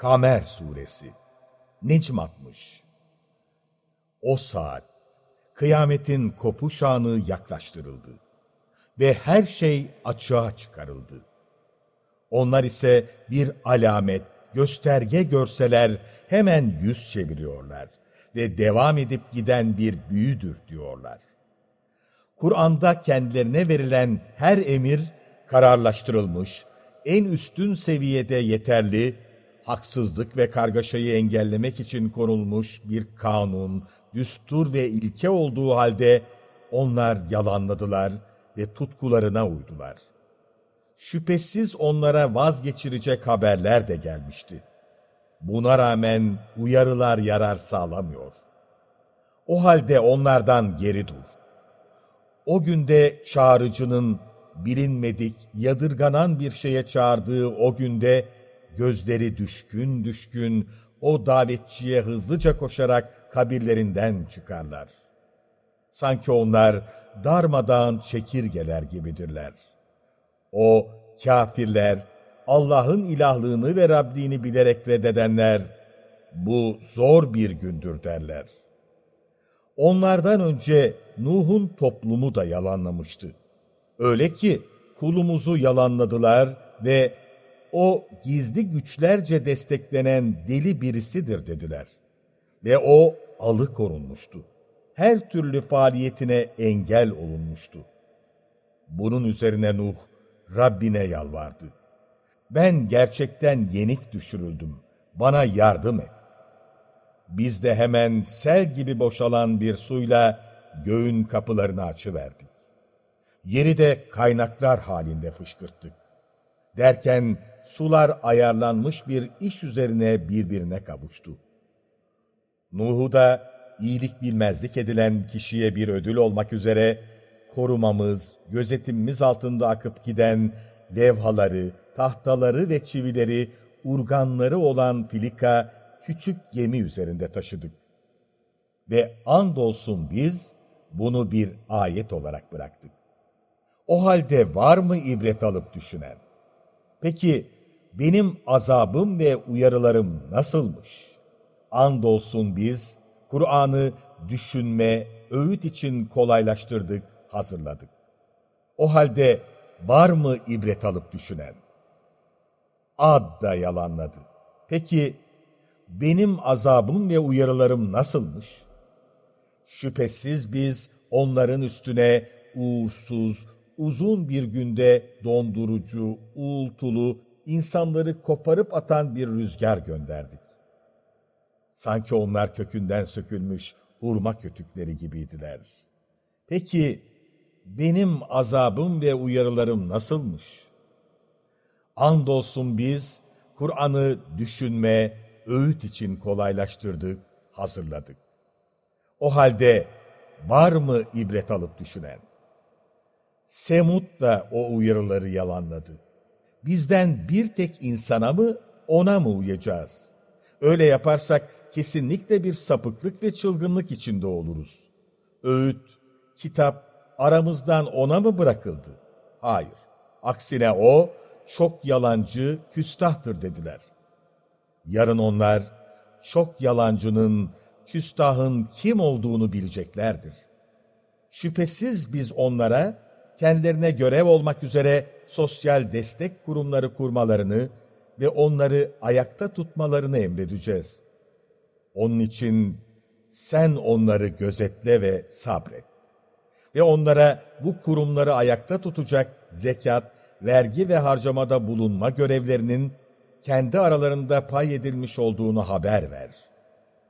Kamer Suresi Necm 60 O saat, kıyametin kopuş anı yaklaştırıldı ve her şey açığa çıkarıldı. Onlar ise bir alamet, gösterge görseler hemen yüz çeviriyorlar ve devam edip giden bir büyüdür diyorlar. Kur'an'da kendilerine verilen her emir kararlaştırılmış, en üstün seviyede yeterli, haksızlık ve kargaşayı engellemek için konulmuş bir kanun, düstur ve ilke olduğu halde onlar yalanladılar ve tutkularına uydular. Şüphesiz onlara vazgeçirecek haberler de gelmişti. Buna rağmen uyarılar yarar sağlamıyor. O halde onlardan geri dur. O günde çağrıcının bilinmedik, yadırganan bir şeye çağırdığı o günde gözleri düşkün düşkün o davetçiye hızlıca koşarak kabirlerinden çıkarlar. Sanki onlar darmadağın çekirgeler gibidirler. O kafirler, Allah'ın ilahlığını ve Rabbini bilerek reddedenler, bu zor bir gündür derler. Onlardan önce Nuh'un toplumu da yalanlamıştı. Öyle ki kulumuzu yalanladılar ve o gizli güçlerce desteklenen deli birisidir dediler. Ve o alıkorunmuştu. Her türlü faaliyetine engel olunmuştu. Bunun üzerine Nuh Rabbine yalvardı. Ben gerçekten yenik düşürüldüm. Bana yardım et. Biz de hemen sel gibi boşalan bir suyla göğün kapılarını açıverdik. Yeri de kaynaklar halinde fışkırttık. Derken sular ayarlanmış bir iş üzerine birbirine kavuştu. Nuh'u da iyilik bilmezlik edilen kişiye bir ödül olmak üzere korumamız, gözetimimiz altında akıp giden levhaları, tahtaları ve çivileri, urganları olan filika küçük gemi üzerinde taşıdık. Ve andolsun biz bunu bir ayet olarak bıraktık. O halde var mı ibret alıp düşünen? Peki benim azabım ve uyarılarım nasılmış? Andolsun biz Kur'an'ı düşünme, öğüt için kolaylaştırdık, hazırladık. O halde var mı ibret alıp düşünen? Ad da yalanladı. Peki benim azabım ve uyarılarım nasılmış? Şüphesiz biz onların üstüne uğursuz, uzun bir günde dondurucu, uğultulu, insanları koparıp atan bir rüzgar gönderdik. Sanki onlar kökünden sökülmüş hurma kötükleri gibiydiler. Peki benim azabım ve uyarılarım nasılmış? Andolsun biz Kur'an'ı düşünme, öğüt için kolaylaştırdık, hazırladık. O halde var mı ibret alıp düşünen? Semud da o uyarıları yalanladı. Bizden bir tek insana mı, ona mı uyacağız? Öyle yaparsak kesinlikle bir sapıklık ve çılgınlık içinde oluruz. Öğüt, kitap aramızdan ona mı bırakıldı? Hayır. Aksine o çok yalancı, küstahtır dediler. Yarın onlar çok yalancının, küstahın kim olduğunu bileceklerdir. Şüphesiz biz onlara kendilerine görev olmak üzere sosyal destek kurumları kurmalarını ve onları ayakta tutmalarını emredeceğiz. Onun için sen onları gözetle ve sabret. Ve onlara bu kurumları ayakta tutacak zekat, vergi ve harcamada bulunma görevlerinin kendi aralarında pay edilmiş olduğunu haber ver.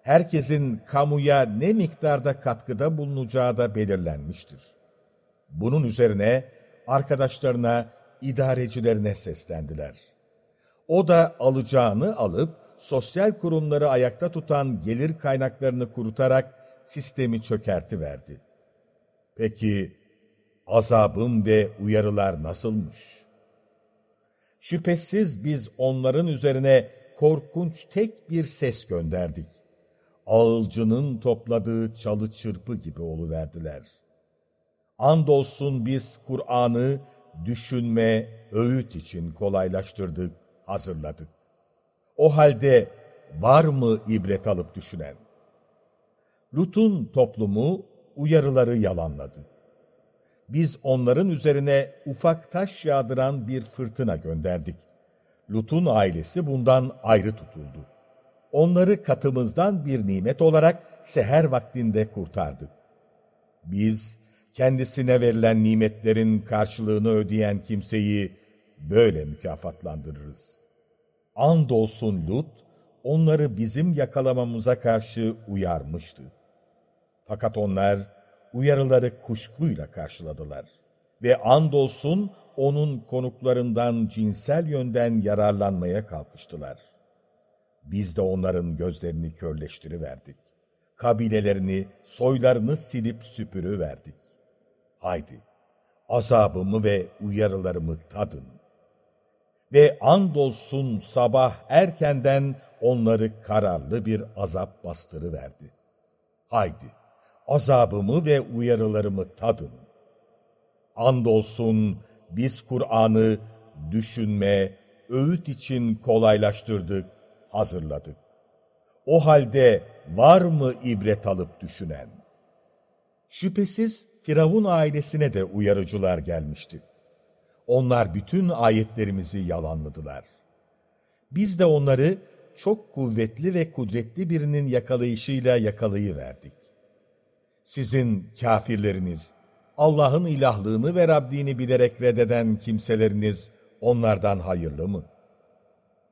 Herkesin kamuya ne miktarda katkıda bulunacağı da belirlenmiştir. Bunun üzerine arkadaşlarına, idarecilerine seslendiler. O da alacağını alıp sosyal kurumları ayakta tutan gelir kaynaklarını kurutarak sistemi çökertiverdi. Peki azabım ve uyarılar nasılmış? Şüphesiz biz onların üzerine korkunç tek bir ses gönderdik. Ağılcının topladığı çalı çırpı gibi oluverdiler.'' Andolsun biz Kur'an'ı düşünme, öğüt için kolaylaştırdık, hazırladık. O halde var mı ibret alıp düşünen? Lut'un toplumu uyarıları yalanladı. Biz onların üzerine ufak taş yağdıran bir fırtına gönderdik. Lut'un ailesi bundan ayrı tutuldu. Onları katımızdan bir nimet olarak seher vaktinde kurtardık. Biz kendisine verilen nimetlerin karşılığını ödeyen kimseyi böyle mükafatlandırırız. Andolsun Lut, onları bizim yakalamamıza karşı uyarmıştı. Fakat onlar uyarıları kuşkuyla karşıladılar. Ve andolsun onun konuklarından cinsel yönden yararlanmaya kalkıştılar. Biz de onların gözlerini körleştiriverdik. Kabilelerini, soylarını silip süpürüverdik. Haydi, azabımı ve uyarılarımı tadın. Ve andolsun sabah erkenden onları kararlı bir azap bastırıverdi. Haydi, azabımı ve uyarılarımı tadın. Andolsun biz Kur'an'ı düşünme, öğüt için kolaylaştırdık, hazırladık. O halde var mı ibret alıp düşünen? Şüphesiz Firavun ailesine de uyarıcılar gelmişti. Onlar bütün ayetlerimizi yalanladılar. Biz de onları çok kuvvetli ve kudretli birinin yakalayışıyla yakalayıverdik. Sizin kafirleriniz, Allah'ın ilahlığını ve Rabbini bilerek reddeden kimseleriniz onlardan hayırlı mı?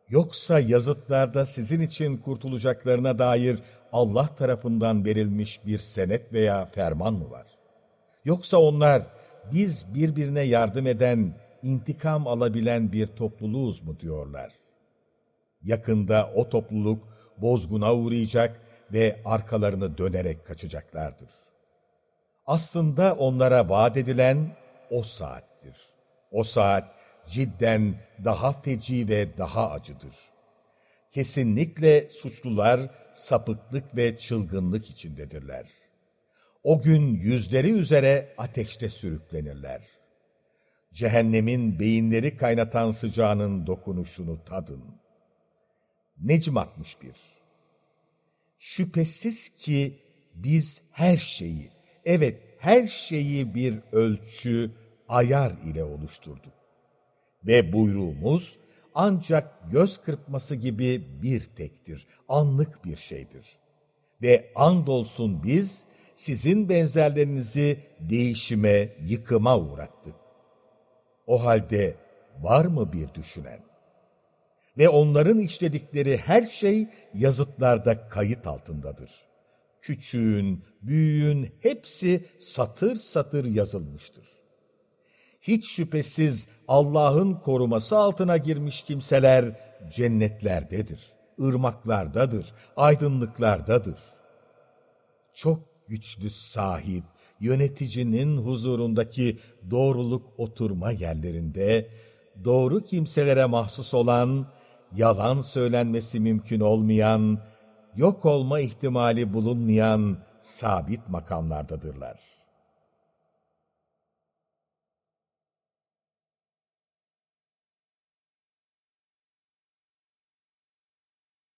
Yoksa yazıtlarda sizin için kurtulacaklarına dair Allah tarafından verilmiş bir senet veya ferman mı var? Yoksa onlar biz birbirine yardım eden, intikam alabilen bir topluluğuz mu diyorlar? Yakında o topluluk bozguna uğrayacak ve arkalarını dönerek kaçacaklardır. Aslında onlara vaat edilen o saattir. O saat cidden daha feci ve daha acıdır. Kesinlikle suçlular sapıklık ve çılgınlık içindedirler. O gün yüzleri üzere ateşte sürüklenirler. Cehennemin beyinleri kaynatan sıcağının dokunuşunu tadın. Necm 61 Şüphesiz ki biz her şeyi, evet her şeyi bir ölçü, ayar ile oluşturduk. Ve buyruğumuz ancak göz kırpması gibi bir tektir, anlık bir şeydir. Ve andolsun biz sizin benzerlerinizi değişime, yıkıma uğrattık. O halde var mı bir düşünen? Ve onların işledikleri her şey yazıtlarda kayıt altındadır. Küçüğün, büyüğün hepsi satır satır yazılmıştır. Hiç şüphesiz Allah'ın koruması altına girmiş kimseler cennetlerdedir, ırmaklardadır, aydınlıklardadır. Çok güçlü sahip, yöneticinin huzurundaki doğruluk oturma yerlerinde, doğru kimselere mahsus olan, yalan söylenmesi mümkün olmayan, yok olma ihtimali bulunmayan sabit makamlardadırlar.